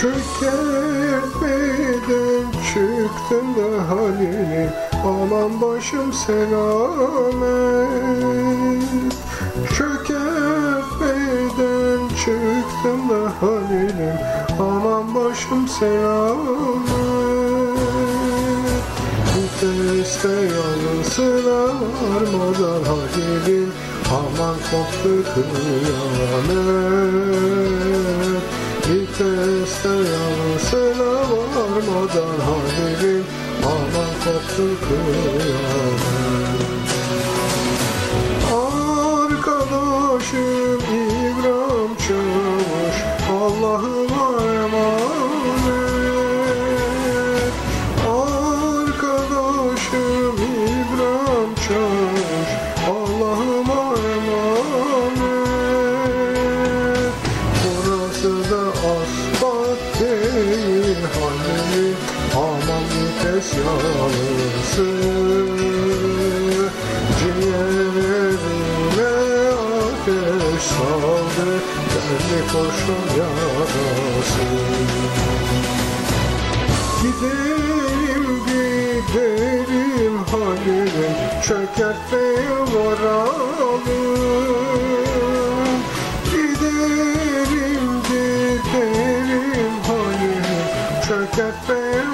Çökertmeden çıktım da Halil'im Aman başım selamet. Çökertmeden çıktım da Halil'im Aman başım selamet. Viteste yansına varmadan Halil'im Aman koptu kıyamet Viteste yansına varmadan Halil'im Aman koptu kıyamet vites yalısı Ciğerime ateş saldı Derli kurşun yarası. Giderim giderim halim Çökertmeye varalım Giderim giderim halim Çökertmeye